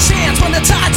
chance when the tide